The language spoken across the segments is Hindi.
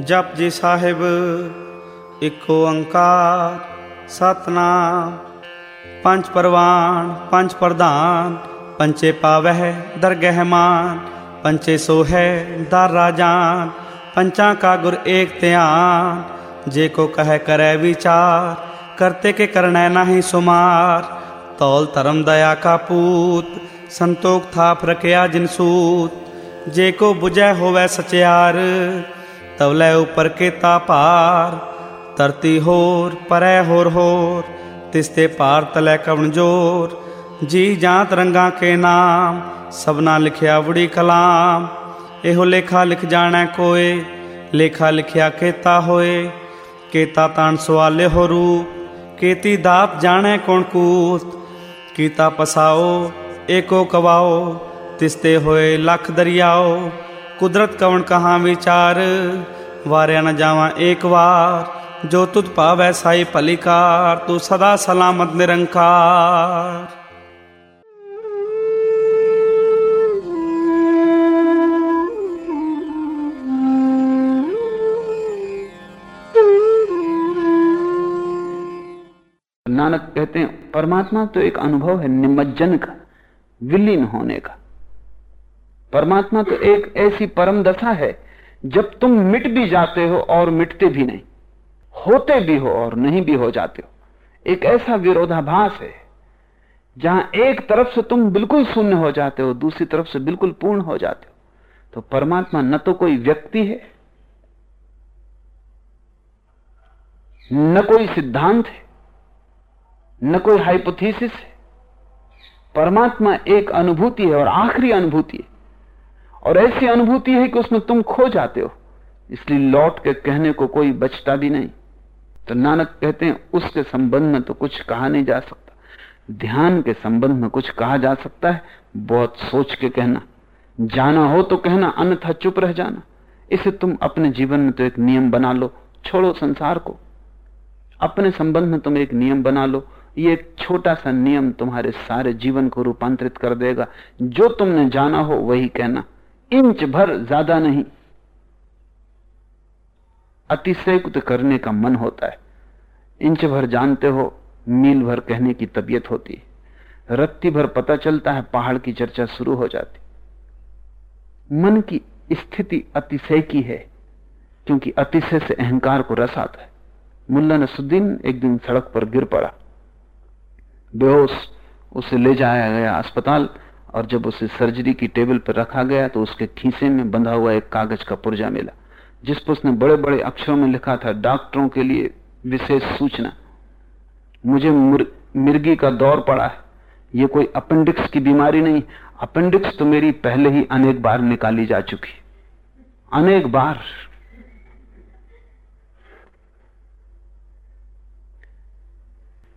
ਜਪ ਜੀ ਸਾਹਿਬ ਇਕ ਓੰਕਾਰ ਸਤਨਾਮ ਪੰਜ ਪਰਵਾਨ ਪੰਜ ਪ੍ਰਧਾਨ ਪੰਚੇ ਪਾਵਹਿ ਦਰਗਹਿ ਮਾਨ ਪੰਚੇ ਸੋਹੈ ਦਰ ਰਾਜਾਨ पंचा का गुर एक त्यान जे को कह करे विचार करते के करने नहीं सुमार तौल धर्म दया का पूत संतोख था प्रक्रिया जिन सूत जे को बुझे होवे सचियार तवले ऊपर के तापार तरती होर, परै होर होर, तिस्ते पार तले कवन ज़ोर। जी जात रंगा के नाम, सबना लिखया बुड़ी कलाम। एहो लेखा लिख जाने कोए, लेखा लिखया केता होए। केता तान सवाले हो रूप, केती दाप जाने कौन कूत। कीता पसाओ, एको कवाओ, तिस्ते होए लख दरियाओ। कुदरत कवन कहाँ विचार ਵਾਰਿਆ ਨ ਜਾਵਾਂ ਏਕ ਵਾਰ ਜੋ ਤੁਧ ਭਾਵੈ ਸਾਈ ਭਲੀਕਾਰ ਤੂੰ ਸਦਾ ਸਲਾਮਤ ਨਿਰੰਕਾਰ नानक कहते हैं परमात्मा तो एक अनुभव है निमज्जन का विलीन होने का परमात्मा तो एक ऐसी परम दशा है जब तुम मिट भी जाते हो और मिटते भी नहीं, होते भी हो और नहीं भी हो जाते हो, एक ऐसा विरोधाभास है, जहाँ एक तरफ़ से तुम बिल्कुल शून्य हो जाते हो, दूसरी तरफ़ से बिल्कुल पूर्ण हो जाते हो तो परमात्मा न तो कोई व्यक्ति है, न कोई सिद्धांत है, न कोई हाइपोथेसिस है। परमात्मा एक अनुभूति है और आखिरी अनुभूति है। और ऐसी अनुभूति है कि उसमें तुम खो जाते हो। इसलिए लौट के कहने को कोई बचता भी नहीं। तो नानक कहते हैं, उसके संबंध में तो कुछ कहा नहीं जा सकता। ध्यान के संबंध में कुछ कहा जा सकता है, बहुत सोच के कहना। जाना हो तो कहना, अन्यथा चुप रह जाना। इसे तुम अपने जीवन में तो एक नियम बना लो, छोड़ो संसार को। अपने संबंध में तुम एक नियम बना लो। ये एक छोटा सा नियम तुम्हारे सारे जीवन को रूपांतरित कर देगा। जो तुमने जाना हो, वही कहना। इंच भर ज़्यादा नहीं। अतिशयुक्त करने का मन होता है। इंच भर जानते हो, मील भर कहने की तबीयत होती है। रत्ती भर पता चलता है, पहाड़ की चर्चा शुरू हो जाती। मन की स्थिति अतिशय की है, क्योंकि अतिशय से अहंकार को रस आता है। मुल्ला नसुद्दीन एक दिन सड़क पर गिर पड़ा। बेहोश उसे ले जाया गया अस्पताल और जब उसे सर्जरी की टेबल पर रखा गया तो उसके खीसे में बंधा हुआ एक कागज़ का पुर्जा मिला, जिस पर उसने बड़े बड़े अक्षरों में लिखा था, डॉक्टरों के लिए विशेष सूचना। मुझे मिर्गी का दौर पड़ा है। ये कोई अपेंडिक्स की बीमारी नहीं। अपेंडिक्स तो मेरी पहले ही अनेक बार निकाली जा चुकी अनेक बार।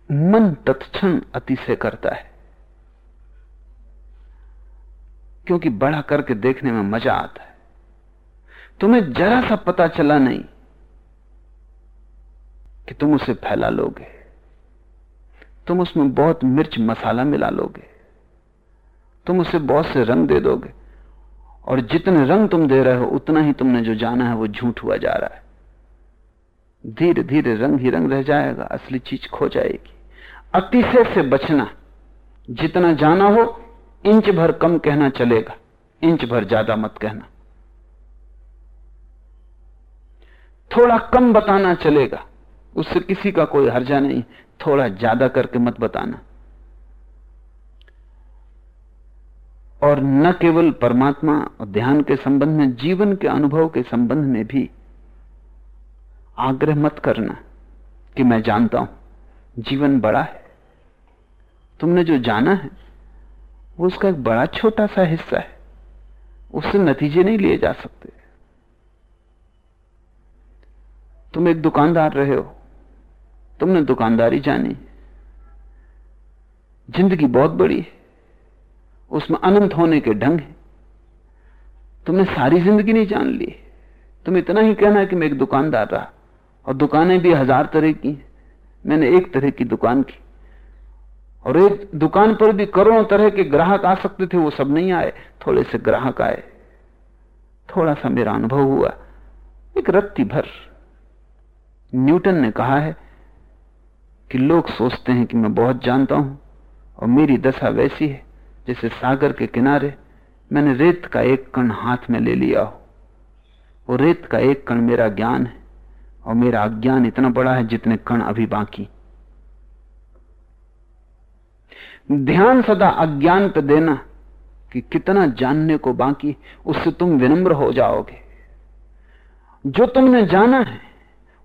मन तत्क्षण अतिशय करता है। क्योंकि बड़ा करके देखने में मज़ा आता है। तुम्हें जरा सा पता चला नहीं कि तुम उसे फैला लोगे। तुम उसमें बहुत मिर्च मसाला मिला लोगे। तुम उसे बहुत से रंग दे दोगे। और जितने रंग तुम दे रहे हो, उतना ही तुमने जो जाना है, वो झूठ हुआ जा रहा है। धीरे धीरे रंग ही रंग रह जाएगा, असली चीज़ खो जाएगी। अतिशय से बचना। जितना जाना हो इंच भर कम कहना चलेगा, इंच भर ज़्यादा मत कहना। थोड़ा कम बताना चलेगा, उससे किसी का कोई हर्जा नहीं, थोड़ा ज़्यादा करके मत बताना। और न केवल परमात्मा और ध्यान के संबंध में, जीवन के अनुभव के संबंध में भी आग्रह मत करना कि मैं जानता हूँ, जीवन बड़ा है। तुमने जो जाना है वो उसका एक बड़ा छोटा सा हिस्सा है। उससे नतीजे नहीं लिए जा सकते। तुम एक दुकानदार रहे हो। तुमने दुकानदारी जानी। ज़िंदगी बहुत बड़ी है। उसमें अनंत होने के ढंग है। तुमने सारी ज़िंदगी नहीं जान ली। तुम इतना ही कहना कि मैं एक दुकानदार रहा। और दुकानें भी हज़ार तरह की मैंने एक तरह की दुकान की। और एक दुकान पर भी करोड़ों तरह के ग्राहक आ सकते थे, वो सब नहीं आए। थोड़े से ग्राहक आए। थोड़ा सा मेरा अनुभव हुआ। एक रत्ती भर। न्यूटन ने कहा है कि लोग सोचते हैं कि मैं बहुत जानता हूँ, और मेरी दशा वैसी है, जैसे सागर के किनारे मैंने रेत का एक कण हाथ में ले लिया हो। वो रेत का एक कण मेरा ज्ञान है, और मेरा अज्ञान इतना बड़ा है जितने कण अभी बाकी। ध्यान सदा अज्ञान पे देना कि कितना जानने को बाकी, उससे तुम विनम्र हो जाओगे। जो तुमने जाना है,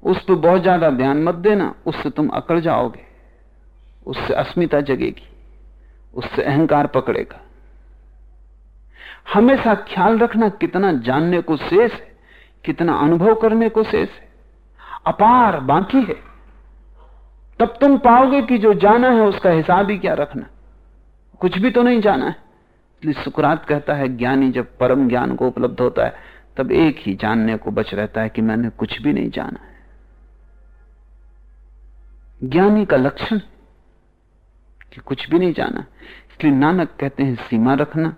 उस पर बहुत ज़्यादा ध्यान मत देना, उससे तुम अकड़ जाओगे। उससे अस्मिता जगेगी, उससे अहंकार पकड़ेगा। हमेशा ख्याल रखना कितना जानने को शेष है, कितना अनुभव करने को शेष है। अपार बाकी है। तब तुम पाओगे कि जो जाना है उसका हिसाब ही क्या रखना कुछ भी तो नहीं जाना है। इसलिए सुकरात कहता है, ज्ञानी जब परम ज्ञान को उपलब्ध होता है, तब एक ही जानने को बच रहता है कि मैंने कुछ भी नहीं जाना है। ज्ञानी का लक्षण कि कुछ भी नहीं जाना इसलिए नानक कहते हैं, सीमा रखना,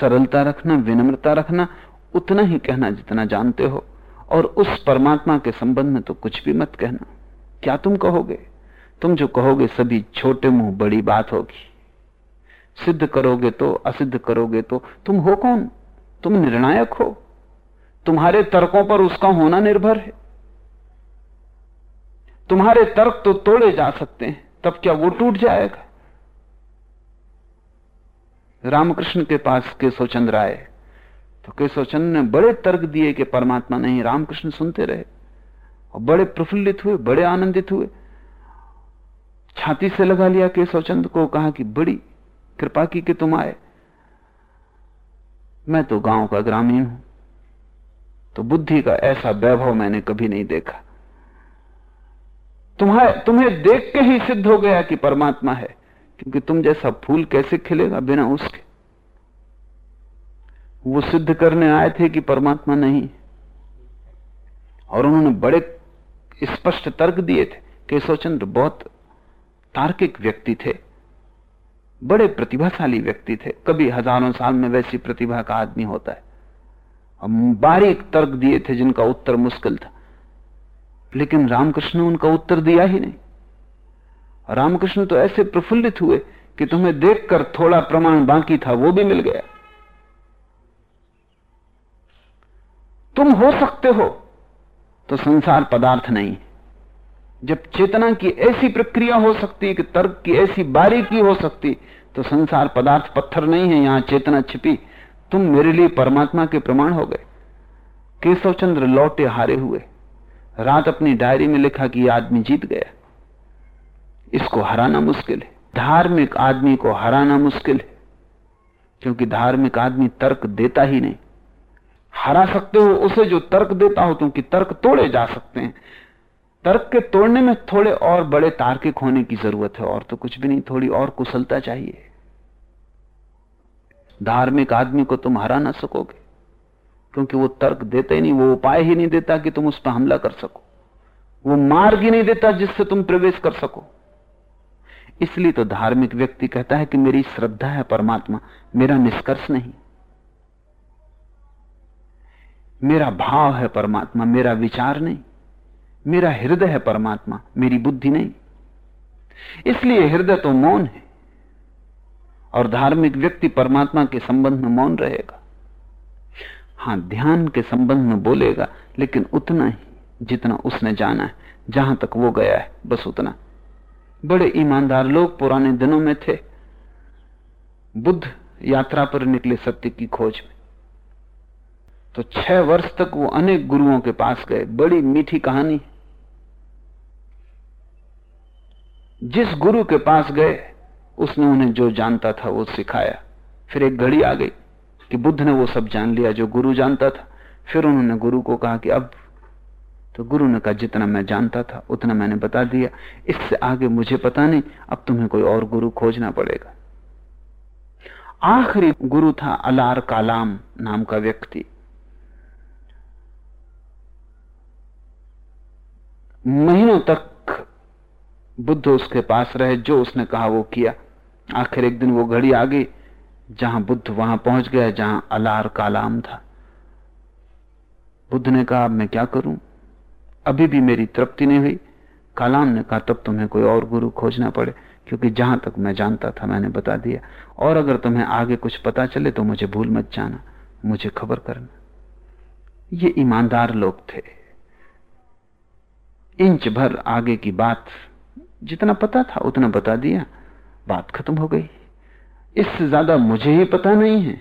सरलता रखना, विनम्रता रखना, उतना ही कहना जितना जानते हो, और उस परमात्मा के संबंध में तो कुछ भी मत कहना। क्या तुम कहोगे? तुम जो कहोगे सभी छोटे मुँह बड़ी बात होगी। सिद्ध करोगे तो असिद्ध करोगे तो तुम हो कौन? तुम निर्णायक हो। तुम्हारे तर्कों पर उसका होना निर्भर है। तुम्हारे तर्क तो तोड़े जा सकते हैं, तब क्या वो टूट जाएगा? रामकृष्ण के पास केशवचंद्र आए तो केशवचंद्र ने बड़े तर्क दिए कि परमात्मा नहीं, रामकृष्ण सुनते रहे। और बड़े प्रफुल्लित हुए, बड़े आनंदित हुए। छाती से लगा लिया केशवचंद्र को, कहा कि बड़ी कृपा की कि तुम आए। मैं तो गाँव का ग्रामीण हूँ तो बुद्धि का ऐसा वैभव मैंने कभी नहीं देखा। तुम्हारे, तुम्हें देख के ही सिद्ध हो गया कि परमात्मा है, क्योंकि तुम जैसा फूल कैसे खिलेगा बिना उसके। वो सिद्ध करने आए थे कि परमात्मा नहीं और उन्होंने बड़े स्पष्ट तर्क दिए थे। केशवचंद्र बहुत तार्किक व्यक्ति थे। बड़े प्रतिभाशाली व्यक्ति थे। कभी हज़ारों साल में वैसी प्रतिभा का आदमी होता है। बारीक तर्क दिए थे जिनका उत्तर मुश्किल था। लेकिन रामकृष्ण ने उनका उत्तर दिया ही नहीं। रामकृष्ण तो ऐसे प्रफुल्लित हुए कि तुम्हें देखकर थोड़ा प्रमाण बाकी था, वो भी मिल गया। तुम हो सकते हो। तो संसार पदार्थ नहीं। जब चेतना की ऐसी प्रक्रिया हो सकती, कि तर्क की ऐसी बारीकी हो सकती तो संसार पदार्थ पत्थर नहीं है, यहाँ चेतना छिपी। तुम मेरे लिए परमात्मा के प्रमाण हो गए। केशव चंद्र लौटे हारे हुए। रात अपनी डायरी में लिखा कि यह आदमी जीत गया। इसको हराना मुश्किल है। धार्मिक आदमी को हराना मुश्किल है। क्योंकि धार्मिक आदमी तर्क देता ही नहीं। हरा सकते हो, उसे जो तर्क देता हो, क्योंकि तर्क तोड़े जा सकते हैं। तर्क के तोड़ने में थोड़े और बड़े तार्किक होने की ज़रूरत है, और तो कुछ भी नहीं, थोड़ी और कुशलता चाहिए। धार्मिक आदमी को तुम हरा ना सकोगे, क्योंकि वो तर्क देते ही नहीं, वो उपाय ही नहीं देता कि तुम उस पर हमला कर सको। वो मार्ग ही नहीं देता जिससे तुम प्रवेश कर सको। इसलिए तो धार्मिक व्यक्ति कहता है कि मेरी श्रद्धा है परमात्मा, मेरा निष्कर्ष नहीं। मेरा भाव है परमात्मा, मेरा विचार नहीं। मेरा हृदय है परमात्मा, मेरी बुद्धि नहीं। इसलिए हृदय तो मौन है और धार्मिक व्यक्ति परमात्मा के संबंध में मौन रहेगा। हाँ, ध्यान के संबंध में बोलेगा, लेकिन उतना ही जितना उसने जाना है। जहाँ तक वो गया है, बस उतना। बड़े ईमानदार लोग पुराने दिनों में थे। बुद्ध यात्रा पर निकले सत्य की खोज में। तो छह वर्ष तक वो अनेक गुरुओं के पास गए। बड़ी मीठी कहानी। जिस गुरु के पास गए, उसने उन्हें जो जानता था वो सिखाया। फिर एक घड़ी आ गई कि बुद्ध ने वो सब जान लिया जो गुरु जानता था। फिर उन्होंने गुरु को कहा कि अब तो गुरु ने कहा, जितना मैं जानता था, उतना मैंने बता दिया। इससे आगे मुझे पता नहीं, अब तुम्हें कोई और गुरु खोजना पड़ेगा। आखिरी गुरु था अलार कालाम नाम का व्यक्ति। महीनों तक बुद्ध उसके पास रहे, जो उसने कहा वो किया। आखिर एक दिन वो घड़ी आ गई, जहाँ बुद्ध वहाँ पहुँच गया, जहाँ अलार कालाम था। बुद्ध ने कहा मैं क्या करूँ? अभी भी मेरी तृप्ति नहीं हुई। कालाम ने कहा, तब तुम्हें कोई और गुरु खोजना पड़े, क्योंकि जहाँ तक मैं जानता था, मैंने बता दिया। और अगर तुम्हें आगे कुछ पता चले तो मुझे भूल मत जाना, मुझे खबर करना। ये ईमानदार लोग थे। इंच भर आगे की बात जितना पता था, उतना बता दिया। बात खत्म हो गई। इससे ज़्यादा मुझे ही पता नहीं है।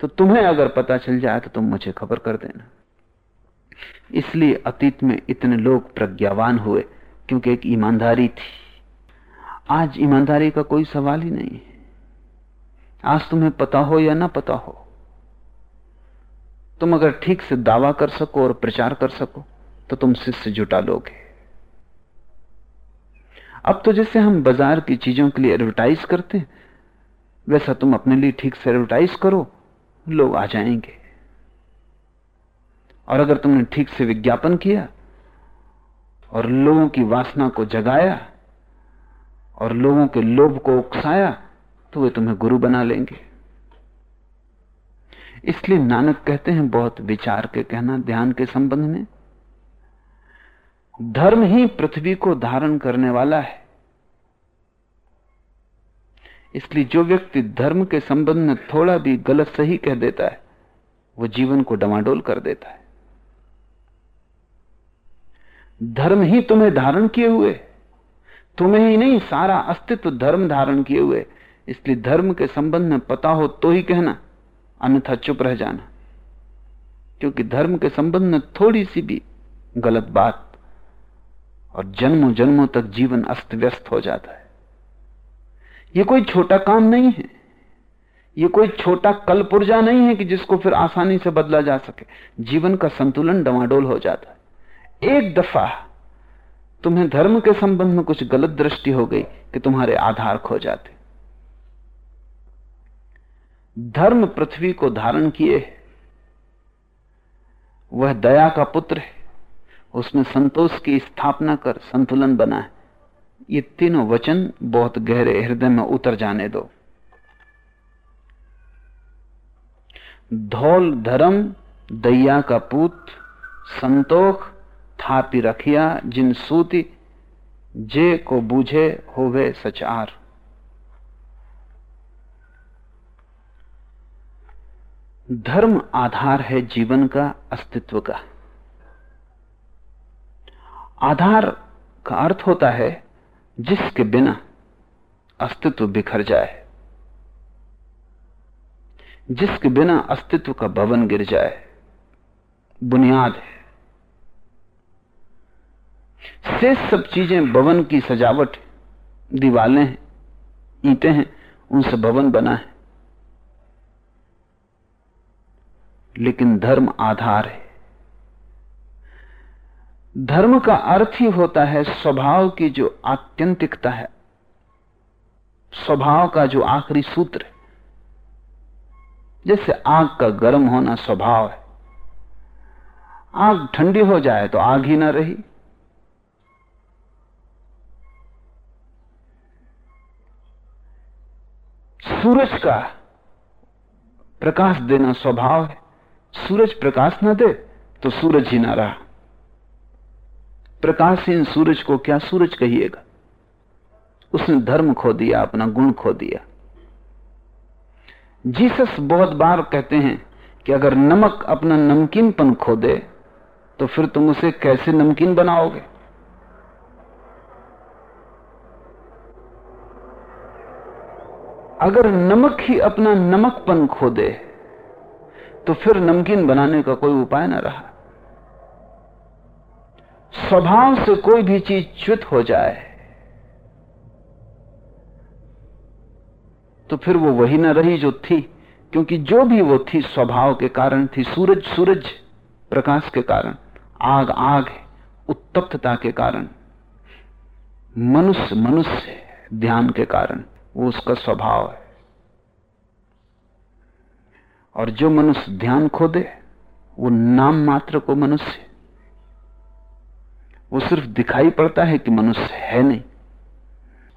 तो तुम्हें अगर पता चल जाए तो तुम मुझे खबर कर देना। इसलिए अतीत में इतने लोग प्रज्ञावान हुए, क्योंकि एक ईमानदारी थी। आज ईमानदारी का कोई सवाल ही नहीं है। आज तुम्हें पता हो या ना पता हो, तुम अगर ठीक से दावा कर सको और प्रचार कर सको तो तुम शिष्य जुटा लोगे। अब तो जैसे हम बाज़ार की चीज़ों के लिए एडवर्टाइज करते वैसा तुम अपने लिए ठीक से एडवर्टाइज करो, लोग आ जाएँगे। और अगर तुमने ठीक से विज्ञापन किया, और लोगों की वासना को जगाया, और लोगों के लोभ को उकसाया तो वे तुम्हें गुरु बना लेंगे। इसलिए नानक कहते हैं, बहुत विचार के कहना, ध्यान के संबंध में धर्म ही पृथ्वी को धारण करने वाला है। इसलिए जो व्यक्ति धर्म के संबंध में थोड़ा भी गलत सही कह देता है, वो जीवन को डमाडोल कर देता है। धर्म ही तुम्हें धारण किए हुए, तुम्हें ही नहीं, सारा अस्तित्व धर्म धारण किए हुए। इसलिए धर्म के संबंध में पता हो तो ही कहना, अन्यथा चुप रह जाना। क्योंकि धर्म के संबंध में थोड़ी सी भी गलत बात और जन्मों जन्मों तक जीवन अस्त व्यस्त हो जाता है। यह कोई छोटा काम नहीं है। यह कोई छोटा कल पुर्जा नहीं है कि जिसको फिर आसानी से बदला जा सके। जीवन का संतुलन डवाडोल हो जाता है। एक दफ़ा तुम्हें धर्म के संबंध में कुछ गलत दृष्टि हो गई कि तुम्हारे आधार खो जाते। धर्म पृथ्वी को धारण किए वह दया का पुत्र है। उसने संतोष की स्थापना कर संतुलन बना ये तीनों वचन बहुत गहरे हृदय में उतर जाने दो। धौल धर्म, दैया का पूत, संतोख, थापी रखिया, जिन सूती, जे को बूझे होवे सचार। धर्म आधार है जीवन का, अस्तित्व का। आधार का अर्थ होता है जिसके बिना अस्तित्व बिखर जाए, जिसके बिना अस्तित्व का भवन गिर जाए, बुनियाद है। से सब चीज़ें भवन की सजावट, दीवालें हैं, ईंटें हैं उनसे भवन बना है। लेकिन धर्म आधार है। धर्म का अर्थ ही होता है स्वभाव की जो आत्यंतिकता है। स्वभाव का जो आखिरी सूत्र है। जैसे आग का गर्म होना स्वभाव है। आग ठंडी हो जाए तो आग ही ना रही। सूरज का प्रकाश देना स्वभाव है। सूरज प्रकाश ना दे तो सूरज ही ना रहा। प्रकाशहीन सूरज को क्या सूरज कहिएगा? उसने धर्म खो दिया, अपना गुण खो दिया। जीसस बहुत बार कहते हैं कि अगर नमक अपना नमकीनपन खो दे तो फिर तुम उसे कैसे नमकीन बनाओगे? अगर नमक ही अपना नमकपन खो दे तो फिर नमकीन बनाने का कोई उपाय ना रहा। स्वभाव से कोई भी चीज़ च्युत हो जाए तो फिर वो वही ना रही जो थी, क्योंकि जो भी वो थी स्वभाव के कारण थी, सूरज सूरज प्रकाश के कारण, आग आग है, उत्तप्तता के कारण, मनुष्य मनुष्य ध्यान के कारण, वो उसका स्वभाव है। और जो मनुष्य ध्यान खो दे वो नाम मात्र को मनुष्य वो सिर्फ़ दिखाई पड़ता है कि मनुष्य है नहीं।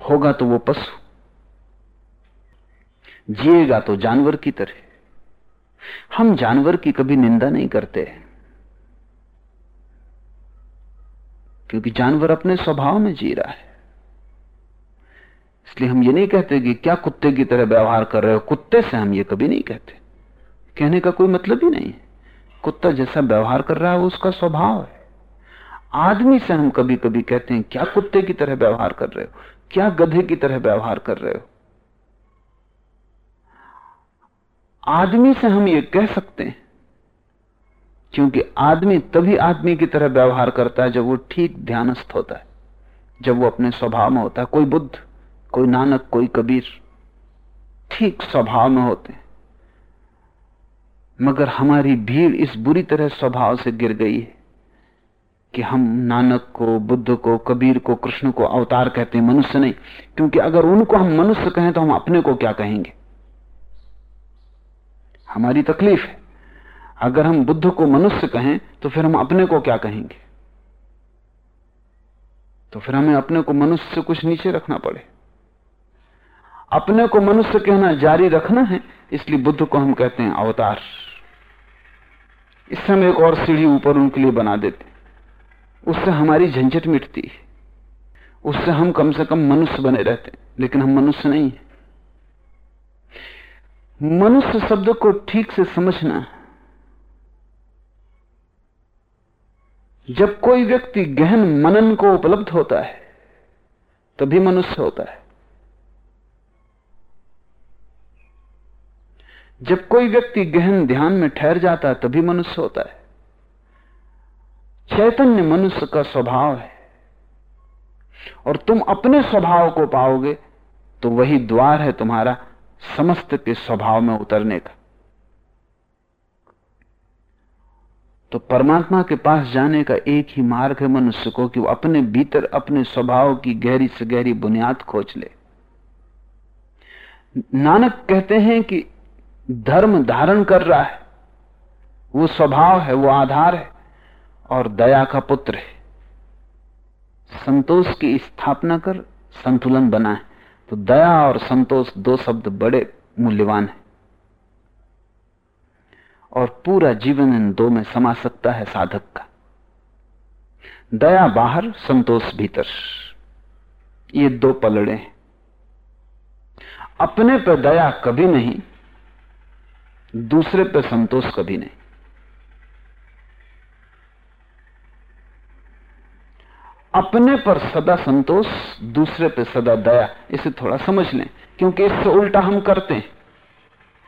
होगा तो वो पशु। जिएगा तो जानवर की तरह। हम जानवर की कभी निंदा नहीं करते। क्योंकि जानवर अपने स्वभाव में जी रहा है। इसलिए हम ये नहीं कहते कि क्या कुत्ते की तरह व्यवहार कर रहे हो। कुत्ते से हम ये कभी नहीं कहते। कहने का कोई मतलब ही नहीं है। कुत्ता जैसा व्यवहार कर रहा है, वो उसका स्वभाव है। आदमी से हम कभी कभी कहते हैं, क्या कुत्ते की तरह व्यवहार कर रहे हो? क्या गधे की तरह व्यवहार कर रहे हो? आदमी से हम ये कह सकते हैं, क्योंकि आदमी तभी आदमी की तरह व्यवहार करता है जब वो ठीक ध्यानस्थ होता है, जब वो अपने स्वभाव में होता है। कोई बुद्ध, कोई नानक, कोई कबीर ठीक स्वभाव में होते हैं, मगर हमारी भीड़ इस बुरी तरह स्वभाव से गिर गई है। कि हम नानक को, बुद्ध को, कबीर को, कृष्ण को अवतार कहते हैं, मनुष्य नहीं। क्योंकि अगर उनको हम मनुष्य कहें तो हम अपने को क्या कहेंगे? हमारी तकलीफ़ है। अगर हम बुद्ध को मनुष्य कहें तो फिर हम अपने को क्या कहेंगे? तो फिर हमें अपने को मनुष्य से कुछ नीचे रखना पड़े। अपने को मनुष्य कहना जारी रखना है, इसलिए बुद्ध को हम कहते हैं अवतार। इससे हम एक और सीढ़ी ऊपर उनके लिए बना देते उससे हमारी झंझट मिटती है। उससे हम कम से कम मनुष्य बने रहते हैं, लेकिन हम मनुष्य नहीं है। मनुष्य शब्द को ठीक से समझना, जब कोई व्यक्ति गहन मनन को उपलब्ध होता है, तभी मनुष्य होता है। जब कोई व्यक्ति गहन ध्यान में ठहर जाता है, तभी मनुष्य होता है। चैतन्य मनुष्य का स्वभाव है। और तुम अपने स्वभाव को पाओगे तो वही द्वार है तुम्हारा समस्त के स्वभाव में उतरने का। तो परमात्मा के पास जाने का एक ही मार्ग है मनुष्य को कि वो अपने भीतर अपने स्वभाव की गहरी से गहरी बुनियाद खोज ले। नानक कहते हैं कि धर्म धारण कर रहा है। वो स्वभाव है, वो आधार है। और दया का पुत्र है। संतोष की स्थापना कर संतुलन बनाए। तो दया और संतोष दो शब्द बड़े मूल्यवान है। और पूरा जीवन इन दो में समा सकता है साधक का। दया बाहर, संतोष भीतर। ये दो पलड़े हैं। अपने पर दया कभी नहीं, दूसरे पर संतोष कभी नहीं। अपने पर सदा संतोष, दूसरे पर सदा दया, इसे थोड़ा समझ लें, क्योंकि इससे उल्टा हम करते हैं।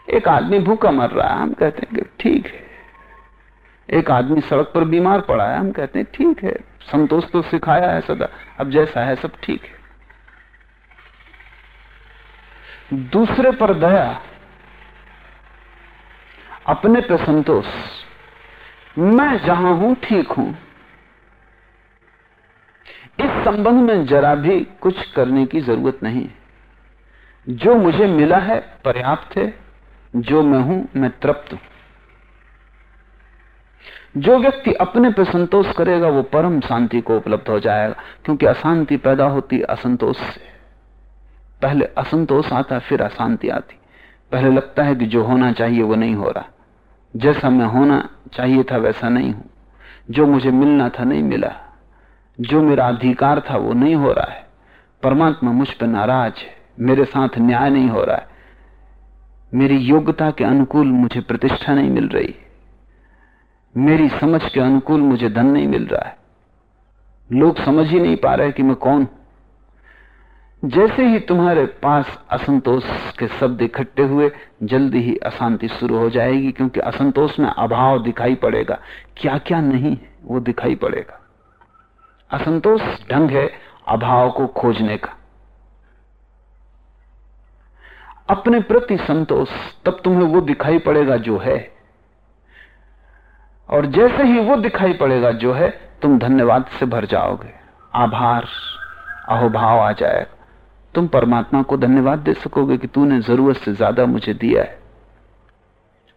एक आदमी भूखा मर रहा है, हम कहते हैं कि ठीक है। एक आदमी सड़क पर बीमार पड़ा है, हम कहते हैं ठीक है, संतोष तो सिखाया है सदा, अब जैसा है सब ठीक है। दूसरे पर दया, अपने पे संतोष। मैं जहाँ हूँ, ठीक हूँ। इस संबंध में जरा भी कुछ करने की ज़रूरत नहीं जो मुझे मिला है, पर्याप्त है। जो मैं हूँ, मैं तृप्त हूँ। जो व्यक्ति अपने पर संतोष करेगा, वो परम शांति को उपलब्ध हो जाएगा, क्योंकि अशांति पैदा होती असंतोष से। पहले असंतोष आता, फिर अशांति आती। पहले लगता है कि जो होना चाहिए, वो नहीं हो रहा। जैसा मैं होना चाहिए था, वैसा नहीं हूँ। जो मुझे मिलना था, नहीं मिला। जो मेरा अधिकार था वो नहीं हो रहा है। परमात्मा मुझ पर नाराज़ है। मेरे साथ न्याय नहीं हो रहा है। मेरी योग्यता के अनुकूल मुझे प्रतिष्ठा नहीं मिल रही। मेरी समझ के अनुकूल मुझे धन नहीं मिल रहा है। लोग समझ ही नहीं पा रहे कि मैं कौन। जैसे ही तुम्हारे पास असंतोष के शब्द इकट्ठे हुए, जल्दी ही अशांति शुरू हो जाएगी, क्योंकि असंतोष में अभाव दिखाई पड़ेगा। क्या क्या नहीं है, वो दिखाई पड़ेगा। असंतोष ढंग है अभाव को खोजने का। अपने प्रति संतोष, तब तुम्हें वो दिखाई पड़ेगा जो है। और जैसे ही वो दिखाई पड़ेगा जो है, तुम धन्यवाद से भर जाओगे। आभार, अहोभाव आ जाएगा। तुम परमात्मा को धन्यवाद दे सकोगे कि तूने ज़रूरत से ज़्यादा मुझे दिया है।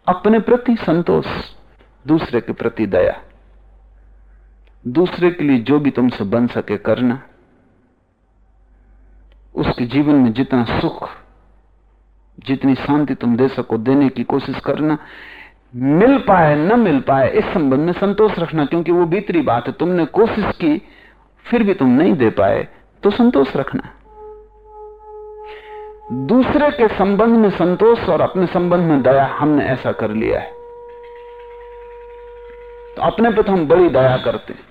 अपने प्रति संतोष, दूसरे के प्रति दया। दूसरे के लिए जो भी तुमसे बन सके करना। उसके जीवन में जितना सुख, जितनी शांति तुम दे सको देने की कोशिश करना। मिल पाए, न मिल पाए, इस संबंध में संतोष रखना, क्योंकि वो भीतरी बात है। तुमने कोशिश की, फिर भी तुम नहीं दे पाए तो संतोष रखना। दूसरे के संबंध में संतोष और अपने संबंध में दया, हमने ऐसा कर लिया है। तो अपने पे तो हम बड़ी दया करते हैं।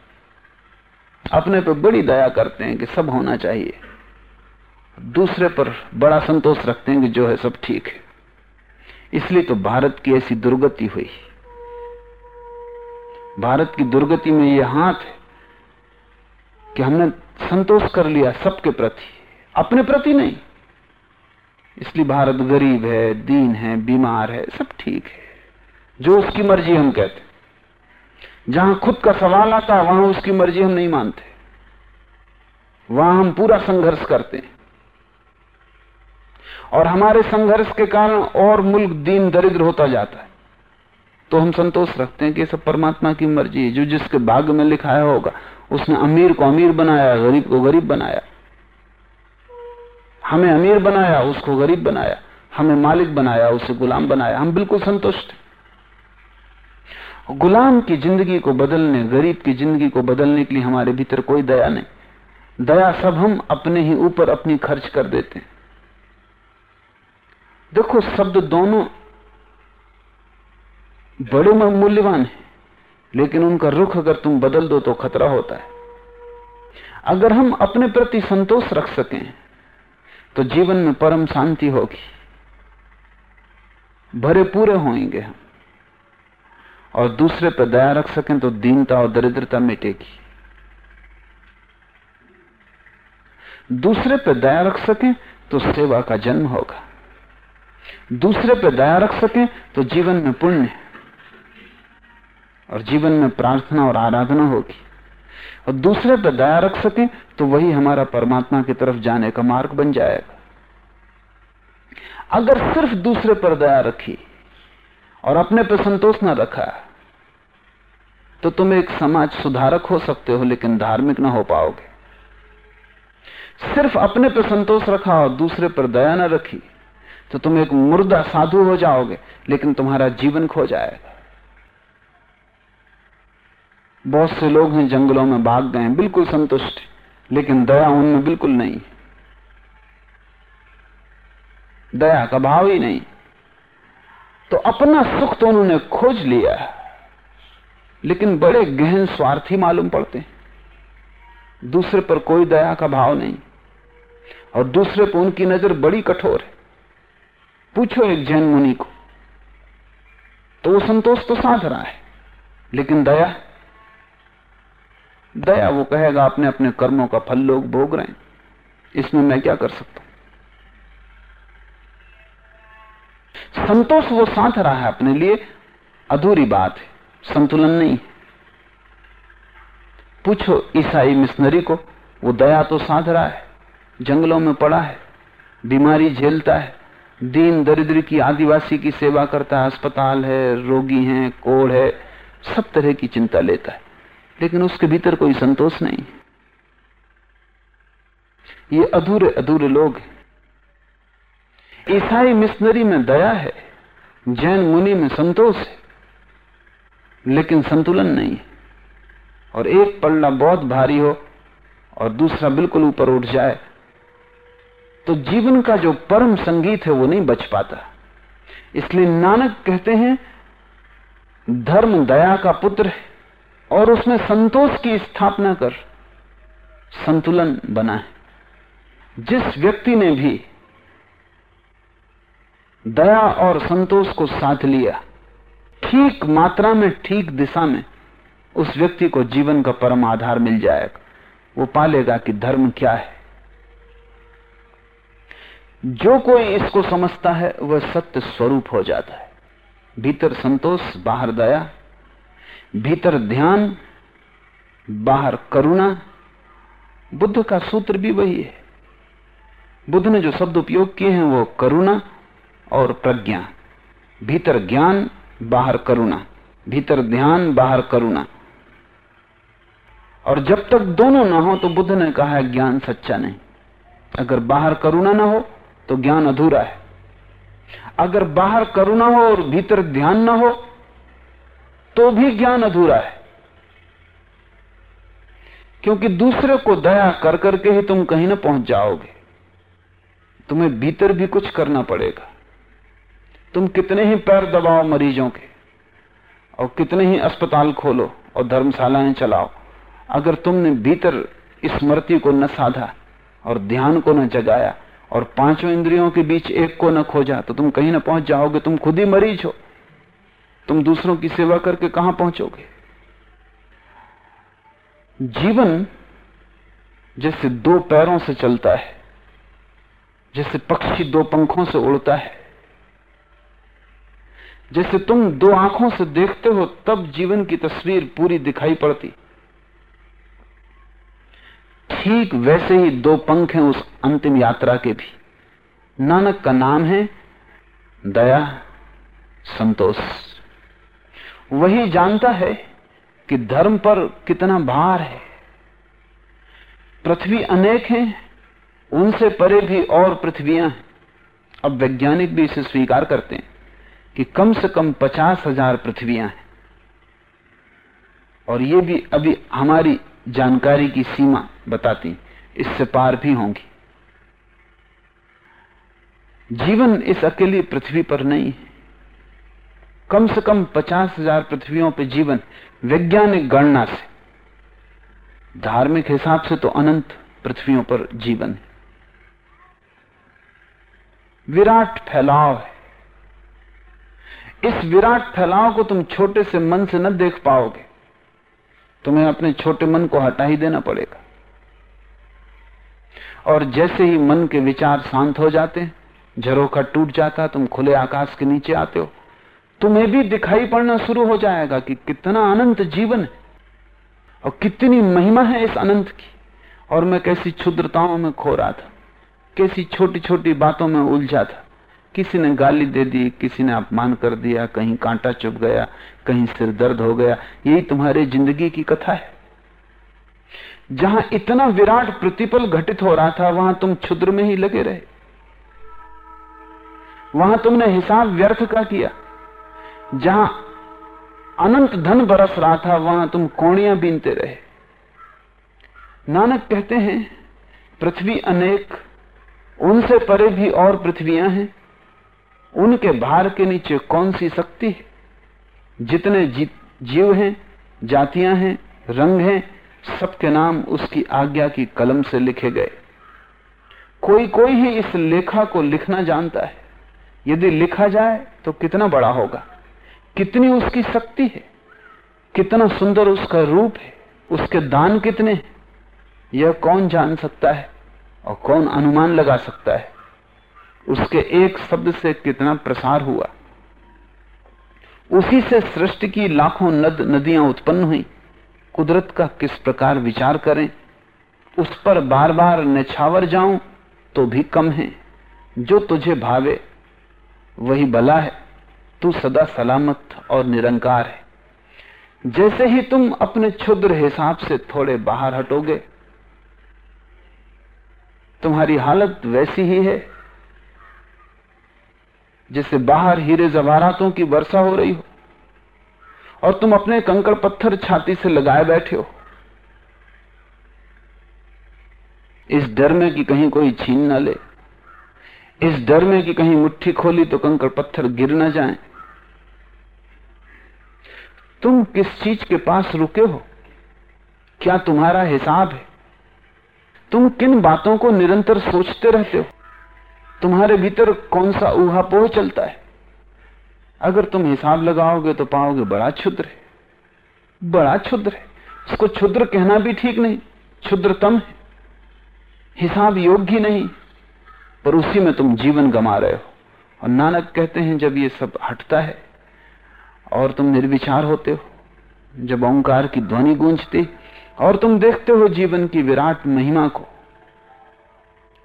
अपने पर बड़ी दया करते हैं कि सब होना चाहिए। दूसरे पर बड़ा संतोष रखते हैं कि जो है सब ठीक है। इसलिए तो भारत की ऐसी दुर्गति हुई। भारत की दुर्गति में यह हाथ है कि हमने संतोष कर लिया सबके प्रति, अपने प्रति नहीं। इसलिए भारत गरीब है, दीन है, बीमार है, सब ठीक है। जो उसकी मर्ज़ी हम कहते जहाँ खुद का सवाल आता है, वहाँ उसकी मर्ज़ी हम नहीं मानते। वहाँ हम पूरा संघर्ष करते हैं। और हमारे संघर्ष के कारण और मुल्क दीन दरिद्र होता जाता है। तो हम संतोष रखते हैं कि सब परमात्मा की मर्ज़ी है। जो जिसके भाग्य में लिखाया होगा, उसने अमीर को अमीर बनाया, गरीब को गरीब बनाया। हमें अमीर बनाया, उसको गरीब बनाया। हमें मालिक बनाया, उसे गुलाम बनाया। हम बिल्कुल संतुष्ट गुलाम की ज़िंदगी को बदलने, गरीब की ज़िंदगी को बदलने के लिए हमारे भीतर कोई दया नहीं। दया सब हम अपने ही ऊपर अपनी खर्च कर देते हैं। देखो, शब्द दोनों बड़े मूल्यवान है, लेकिन उनका रुख अगर तुम बदल दो तो खतरा होता है। अगर हम अपने प्रति संतोष रख सकें तो जीवन में परम शांति होगी। भरे पूरे होंगे हम। और दूसरे पर दया रख सकें तो दीनता और दरिद्रता मिटेगी। दूसरे पर दया रख सकें तो सेवा का जन्म होगा। दूसरे पर दया रख सकें तो जीवन में पुण्य और जीवन में प्रार्थना और आराधना होगी। और दूसरे पर दया रख सकें तो वही हमारा परमात्मा की तरफ़ जाने का मार्ग बन जाएगा। अगर सिर्फ़ दूसरे पर दया रखी और अपने पर संतोष न रखा तो तुम एक समाज सुधारक हो सकते हो, लेकिन धार्मिक ना हो पाओगे। सिर्फ़ अपने पर संतोष रखा और दूसरे पर दया ना रखी तो तुम एक मुर्दा साधु हो जाओगे, लेकिन तुम्हारा जीवन खो जाएगा। बहुत से लोग हैं, जंगलों में भाग गए बिल्कुल संतुष्ट, लेकिन दया उनमें बिल्कुल नहीं। दया का भाव ही नहीं। तो अपना सुख तो उन्होंने खोज लिया लेकिन बड़े गहन स्वार्थी मालूम पड़ते हैं। दूसरे पर कोई दया का भाव नहीं। और दूसरे पर उनकी नज़र बड़ी कठोर है। पूछो एक जैन मुनि को तो वो संतोष तो साध रहा है, लेकिन दया? दया वो कहेगा, अपने अपने कर्मों का फल लोग भोग रहे हैं। इसमें मैं क्या कर सकता हूँ? संतोष वो साध रहा है अपने लिए। अधूरी बात है। संतुलन नहीं। पूछो ईसाई मिशनरी को, वो दया तो साध रहा है, जंगलों में पड़ा है, बीमारी झेलता है, दीन दरिद्र की आदिवासी की सेवा करता है, अस्पताल है, रोगी हैं कोड़ है, सब तरह की चिंता लेता है, लेकिन उसके भीतर कोई संतोष नहीं। ये अधूरे अधूरे लोग हैं। ईसाई मिशनरी में दया है, जैन मुनि में संतोष है। लेकिन संतुलन नहीं है। और एक पल्ला बहुत भारी हो और दूसरा बिल्कुल ऊपर उठ जाए तो जीवन का जो परम संगीत है वो नहीं बच पाता। इसलिए नानक कहते हैं, धर्म दया का पुत्र है और उसमें संतोष की स्थापना कर संतुलन बना है जिस व्यक्ति ने भी दया और संतोष को साथ लिया ठीक मात्रा में, ठीक दिशा में उस व्यक्ति को जीवन का परम आधार मिल जाएगा। वो पालेगा कि धर्म क्या है। जो कोई इसको समझता है, वह सत्य स्वरूप हो जाता है। भीतर संतोष, बाहर दया, भीतर ध्यान, बाहर करुणा। बुद्ध का सूत्र भी वही है। बुद्ध ने जो शब्द उपयोग किए हैं, वो करुणा और प्रज्ञा। भीतर ज्ञान बाहर करुणा, भीतर ध्यान, बाहर करुणा। और जब तक दोनों ना हो तो बुद्ध ने कहा है, ज्ञान सच्चा नहीं। अगर बाहर करुणा ना हो तो ज्ञान अधूरा है। अगर बाहर करुणा हो और भीतर ध्यान ना हो तो भी ज्ञान अधूरा है। क्योंकि दूसरे को दया कर करके ही तुम कहीं ना पहुँच जाओगे। तुम्हें भीतर भी कुछ करना पड़ेगा। तुम कितने ही पैर दबाओ मरीजों के, और कितने ही अस्पताल खोलो और धर्मशालाएँ चलाओ, अगर तुमने भीतर स्मृति को न साधा, और ध्यान को न जगाया, और पाँचों इंद्रियों के बीच एक को न खोजा तो तुम कहीं ना पहुँच जाओगे, तुम खुद ही मरीज़ हो। तुम दूसरों की सेवा करके कहाँ पहुंचोगे? जीवन जैसे दो पैरों से चलता है, जैसे पक्षी दो पंखों से उड़ता है जैसे तुम दो आँखों से देखते हो, तब जीवन की तस्वीर पूरी दिखाई पड़ती। ठीक वैसे ही दो पंख हैं उस अंतिम यात्रा के भी। नानक का नाम है दया, संतोष। वही जानता है कि धर्म पर कितना भार है। पृथ्वी अनेक हैं, उनसे परे भी और पृथ्वियाँ हैं। अब वैज्ञानिक भी इसे स्वीकार करते हैं। कि कम से कम पचास हज़ार पृथ्वियाँ हैं। और ये भी अभी हमारी जानकारी की सीमा बताती, इससे पार भी होंगी। जीवन इस अकेली पृथ्वी पर नहीं है। कम से कम पचास हज़ार पृथ्वियों पर जीवन वैज्ञानिक गणना से। धार्मिक हिसाब से तो अनंत पृथ्वियों पर जीवन है। विराट फैलाव है। इस विराट फैलाव को तुम छोटे से मन से न देख पाओगे। तुम्हें अपने छोटे मन को हटा ही देना पड़ेगा। और जैसे ही मन के विचार शांत हो जाते हैं झरोखा टूट जाता, तुम खुले आकाश के नीचे आते हो, तुम्हें भी दिखाई पड़ना शुरू हो जाएगा कि कितना अनंत जीवन है और कितनी महिमा है इस अनंत की। और मैं कैसी क्षुद्रताओं में खो रहा था, कैसी छोटी छोटी बातों में उलझा था। किसी ने गाली दे दी, किसी ने अपमान कर दिया, कहीं कांटा चुप गया, कहीं सिर दर्द हो गया, यही तुम्हारी ज़िंदगी की कथा है। जहाँ इतना विराट प्रतिपल घटित हो रहा था, वहाँ तुम क्षुद्र में ही लगे रहे। वहाँ तुमने हिसाब व्यर्थ का किया। जहाँ अनंत धन बरस रहा था, वहाँ तुम कोणियाँ बीनते रहे। नानक कहते हैं, पृथ्वी अनेक, उनसे परे भी और पृथ्वियाँ हैं। उनके भार के नीचे कौन सी शक्ति जितने जीव हैं, जातियाँ हैं, रंग हैं, सबके नाम उसकी आज्ञा की कलम से लिखे गए। कोई कोई ही इस लेखा को लिखना जानता है। यदि लिखा जाए तो कितना बड़ा होगा? कितनी उसकी शक्ति है? कितना सुंदर उसका रूप है? उसके दान कितने यह कौन जान सकता है और कौन अनुमान लगा सकता है? उसके एक शब्द से कितना प्रसार हुआ। उसी से सृष्टि की लाखों नद नदियाँ उत्पन्न हुई। कुदरत का किस प्रकार विचार करें? उस पर बार बार निछावर जाऊँ तो भी कम है। जो तुझे भावे, वही भला है। तू सदा सलामत और निरंकार है। जैसे ही तुम अपने क्षुद्र हिसाब से थोड़े बाहर हटोगे, तुम्हारी हालत वैसी ही है। जैसे बाहर हीरे जवारातों की वर्षा हो रही हो और तुम अपने कंकड़ पत्थर छाती से लगाए बैठे हो। इस डर में कि कहीं कोई छीन ना ले, इस डर में कि कहीं मुट्ठी खोली तो कंकड़ पत्थर गिर ना जाए। तुम किस चीज़ के पास रुके हो? क्या तुम्हारा हिसाब है? तुम किन बातों को निरंतर सोचते रहते हो? तुम्हारे भीतर कौन सा ऊहापोह चलता है? अगर तुम हिसाब लगाओगे तो पाओगे बड़ा क्षुद्र है। बड़ा क्षुद्र है। उसको क्षुद्र कहना भी ठीक नहीं, क्षुद्रतम है। हिसाब योग्य नहीं, पर उसी में तुम जीवन गमा रहे हो। और नानक कहते हैं, जब ये सब हटता है और तुम निर्विचार होते हो, जब ओंकार की ध्वनि गूंजती, और तुम देखते हो जीवन की विराट महिमा को।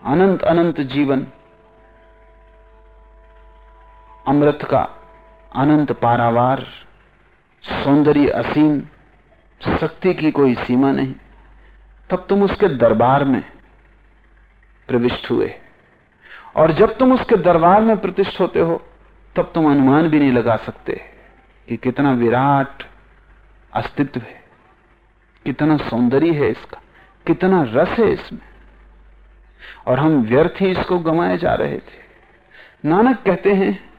अनंत अनंत जीवन अमृत का अनंत पारावार, सौंदर्य असीम, शक्ति की कोई सीमा नहीं। तब तुम उसके दरबार में प्रविष्ट हुए। और जब तुम उसके दरबार में प्रतिष्ठ होते हो, तब तुम अनुमान भी नहीं लगा सकते कि कितना विराट अस्तित्व है, कितना सौंदर्य है इसका, कितना रस है इसमें। और हम व्यर्थ ही इसको गंवाए जा रहे थे। नानक कहते हैं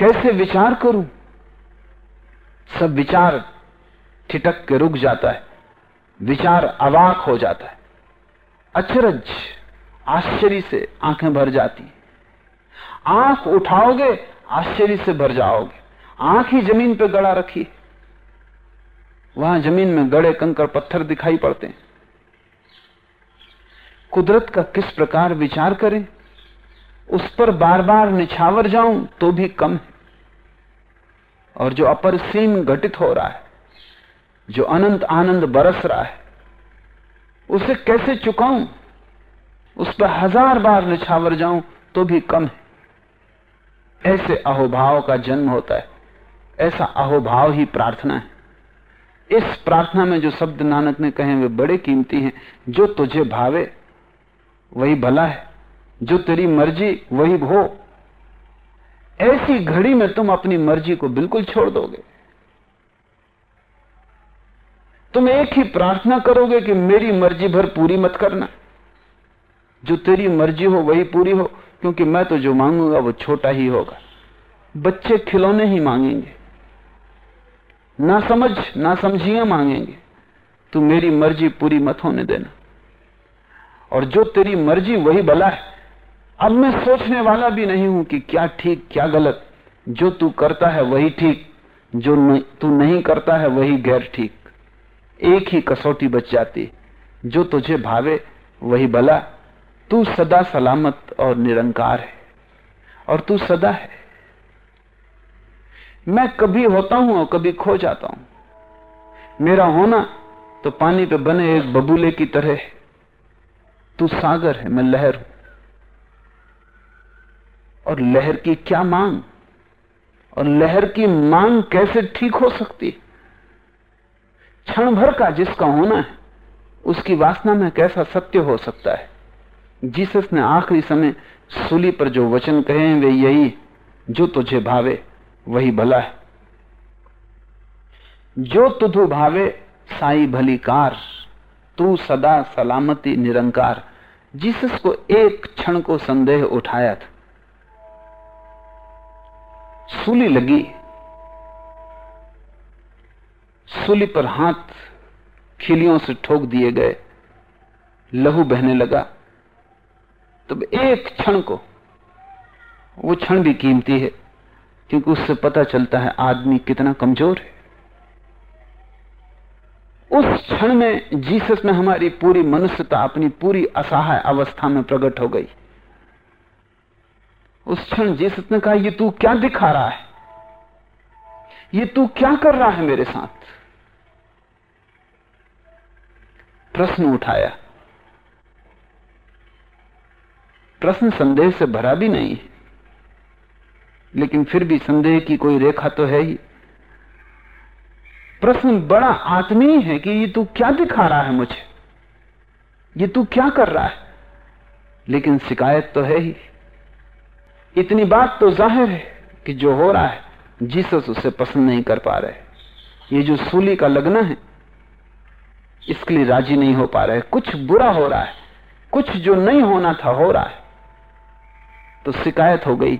कैसे विचार करूँ? सब विचार ठिटक के रुक जाता है। विचार अवाक हो जाता है। अचरज आश्चर्य से आँखें भर जाती आँख उठाओगे, आश्चर्य से भर जाओगे। आँख ही ज़मीन पर गड़ा रखी वहाँ ज़मीन में गड़े कंकर पत्थर दिखाई पड़ते हैं। कुदरत का किस प्रकार विचार करें? उस पर बार बार निछावर जाऊँ तो भी कम है। और जो अपरसीम घटित हो रहा है, जो अनंत आनंद बरस रहा है, उसे कैसे चुकाऊं? उस पर हज़ार बार निछावर जाऊँ तो भी कम है। ऐसे अहोभाव का जन्म होता है, ऐसा अहोभाव ही प्रार्थना है। इस प्रार्थना में जो शब्द नानक ने कहे, वे बड़े कीमती हैं। जो तुझे भावे, वही भला है। जो तेरी मर्ज़ी, वही हो ऐसी घड़ी में तुम अपनी मर्ज़ी को बिल्कुल छोड़ दोगे। तुम एक ही प्रार्थना करोगे कि मेरी मर्ज़ी भर पूरी मत करना। जो तेरी मर्ज़ी हो, वही पूरी हो, क्योंकि मैं तो जो मांगूँगा, वो छोटा ही होगा। बच्चे खिलौने ही मांगेंगे। ना समझ, ना समझिए मांगेंगे। तू मेरी मर्ज़ी पूरी मत होने देना। और जो तेरी मर्ज़ी, वही भला है। अब मैं सोचने वाला भी नहीं हूँ कि क्या ठीक, क्या गलत। जो तू करता है वही ठीक, जो तू नहीं करता है वही गैर ठीक। एक ही कसौटी बच जाती, जो तुझे भावे वही भला। तू सदा सलामत और निरंकार है, और तू सदा है। मैं कभी होता हूँ और कभी खो जाता हूँ। मेरा होना तो पानी पे बने एक बबूले की तरह है। तू सागर है, मैं लहर हूँ। और लहर की क्या मांग? और लहर की मांग कैसे ठीक हो सकती? क्षण भर का जिसका होना है, उसकी वासना में कैसा सत्य हो सकता है? जीसस ने आखिरी समय सूली पर जो वचन कहे हैं, वे यही, जो तुझे भावे, वही भला है। जो तुझु भावे, साई भली कार, तू सदा सलामती निरंकार। जीसस को एक क्षण को संदेह उठाया था। सूली लगी। सूली पर हाथ खिलियों से ठोक दिए गए। लहू बहने लगा। तब एक क्षण को वो क्षण भी कीमती है, क्योंकि उससे पता चलता है आदमी कितना कमज़ोर है। उस क्षण में जीसस में हमारी पूरी मनुष्यता, अपनी पूरी असहाय अवस्था में प्रकट हो गई। उस क्षण जीसस ने कहा, ये तू क्या दिखा रहा है? ये तू क्या कर रहा है मेरे साथ? प्रश्न उठाया। प्रश्न संदेह से भरा भी नहीं है, लेकिन फिर भी संदेह की कोई रेखा तो है ही। प्रश्न बड़ा आत्मीय है कि ये तू क्या दिखा रहा है मुझे? ये तू क्या कर रहा है? लेकिन शिकायत तो है ही। इतनी बात तो ज़ाहिर है कि जो हो रहा है, जीसस उसे पसंद नहीं कर पा रहे। ये जो सूली का लगना है, इसके लिए राज़ी नहीं हो पा रहे। कुछ बुरा हो रहा है, कुछ जो नहीं होना था हो रहा है तो शिकायत हो गई।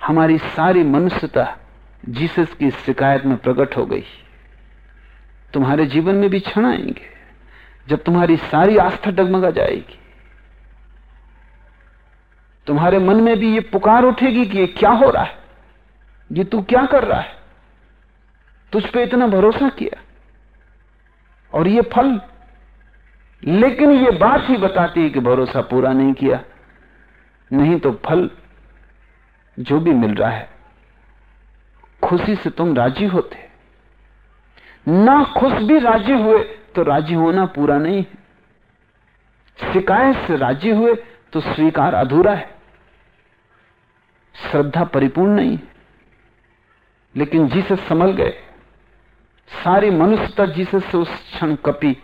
हमारी सारी मनुष्यता जीसस की शिकायत में प्रकट हो गई। तुम्हारे जीवन में भी क्षण आएँगे, जब तुम्हारी सारी आस्था डगमगा जाएगी। तुम्हारे मन में भी ये पुकार उठेगी कि ये क्या हो रहा है? ये तू क्या कर रहा है? तुझ पे इतना भरोसा किया? और ये फल? लेकिन ये बात ही बताती है कि भरोसा पूरा नहीं किया। नहीं तो फल जो भी मिल रहा है, खुशी से तुम राज़ी होते। ना खुश भी राज़ी हुए तो राज़ी होना पूरा नहीं है। शिकायत से राज़ी हुए तो स्वीकार अधूरा है। श्रद्धा परिपूर्ण नहीं। लेकिन जीसस समझ गए। सारी मनुष्यता जीसस से उस क्षण कपी,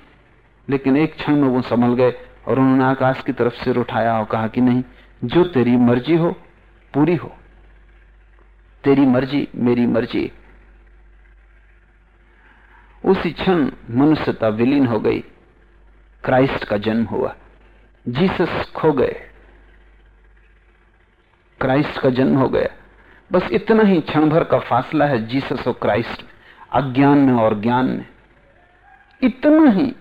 लेकिन एक क्षण में वो संभल गए और उन्होंने आकाश की तरफ़ सिर उठाया और कहा कि नहीं, जो तेरी मर्ज़ी हो, पूरी हो। तेरी मर्ज़ी, मेरी मर्ज़ी। उसी क्षण मनुष्यता विलीन हो गई। क्राइस्ट का जन्म हुआ। जीसस खो गए। क्राइस्ट का जन्म हो गया। बस इतना ही क्षण भर का फासला है जीसस और क्राइस्ट अज्ञान में और ज्ञान में। इतना ही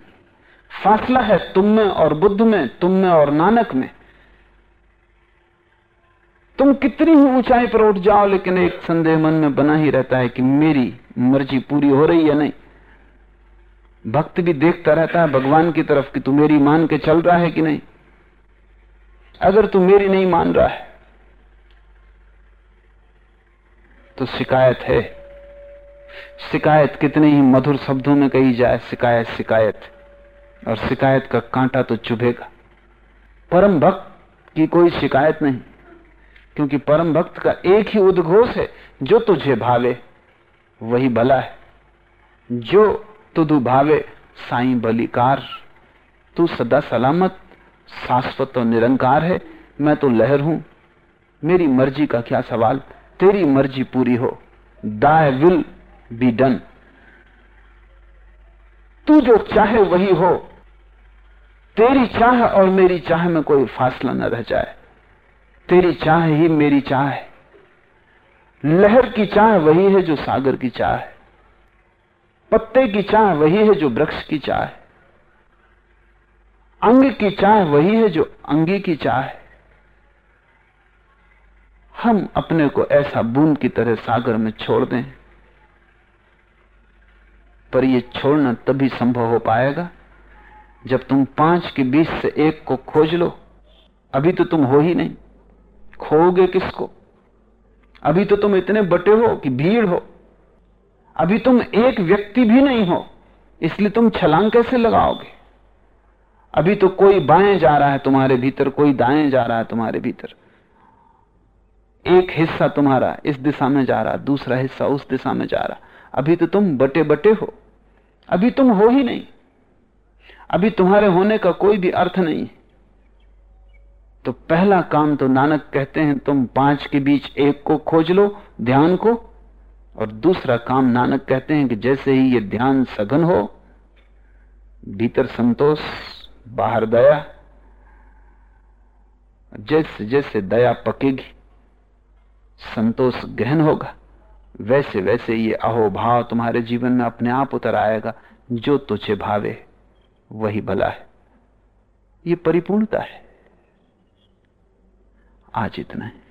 फासला है तुम में और बुद्ध में, तुम में और नानक में। तुम कितनी ही ऊंचाई पर उठ जाओ, लेकिन एक संदेह मन में बना ही रहता है कि मेरी मर्ज़ी पूरी हो रही है नहीं। भक्त भी देखता रहता है भगवान की तरफ़ कि तू मेरी मान के चल रहा है कि नहीं। अगर तू मेरी नहीं मान रहा है तो शिकायत है। शिकायत कितने ही मधुर शब्दों में कही जाए, शिकायत शिकायत। और शिकायत का कांटा तो चुभेगा। परम भक्त की कोई शिकायत नहीं, क्योंकि परम भक्त का एक ही उद्घोष है, जो तुझे भावे, वही भला है। जो तुदु भावे, साई बलिकार। तू सदा सलामत, शाश्वत और निरंकार है, मैं तो लहर हूँ। मेरी मर्ज़ी का क्या सवाल? तेरी मर्ज़ी पूरी हो दाय विल बी डन तू जो चाहे वही हो, तेरी चाह और मेरी चाह में कोई फासला न रह जाए। तेरी चाह ही मेरी चाह है। लहर की चाह वही है जो सागर की चाह है। पत्ते की चाह वही है जो वृक्ष की चाह है। अंग की चाह वही है जो अंगी की चाह है। हम अपने को ऐसा बूंद की तरह सागर में छोड़ दें। पर यह छोड़ना तभी संभव हो पाएगा जब तुम पाँच के बीच से एक को खोज लो। अभी तो तुम हो ही नहीं। खोगे किसको? अभी तो तुम इतने बटे हो कि भीड़ हो। अभी तुम एक व्यक्ति भी नहीं हो, इसलिए तुम छलांग कैसे लगाओगे? अभी तो कोई बाएँ जा रहा है तुम्हारे भीतर, कोई दाएँ जा रहा है तुम्हारे भीतर। एक हिस्सा तुम्हारा इस दिशा में जा रहा, दूसरा हिस्सा उस दिशा में जा रहा। अभी तो तुम बटे बटे हो। अभी तुम हो ही नहीं। अभी तुम्हारे होने का कोई भी अर्थ नहीं। तो पहला काम तो नानक कहते हैं, तुम पाँच के बीच एक को खोज लो, ध्यान को। और दूसरा काम नानक कहते हैं कि जैसे ही ये ध्यान सघन हो, भीतर संतोष, बाहर दया जैसे जैसे दया पकेगी। संतोष गहन होगा। वैसे वैसे ये अहोभाव तुम्हारे जीवन में अपने आप उतर आएगा, जो तुझे भावे, वही भला है। ये परिपूर्णता है। आज इतना है।